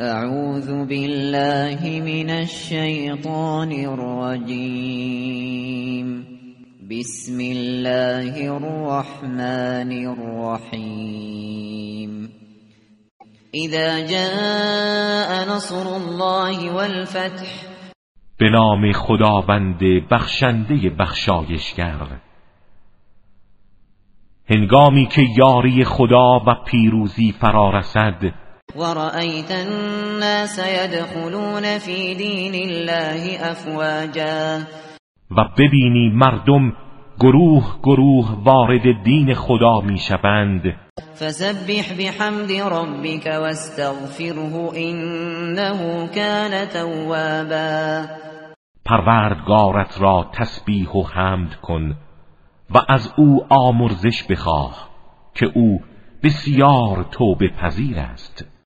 اعوذ بالله من الشیطان الرجیم بسم الله الرحمن الرحیم اذا جاء نصر الله والفتح. به نام خداوند بخشنده بخشایشگر. هنگامی که یاری خدا و پیروزی فرا رسد ورأيت الناس يدخلون في دين الله افواجا و ببینی مردم گروه گروه وارد دین خدا می‌شوند فسبح بحمد ربك واستغفره انه كان توابا. پروردگارت را تسبیح و حمد کن و از او آمرزش بخواه که او بسیار توبه پذیر است.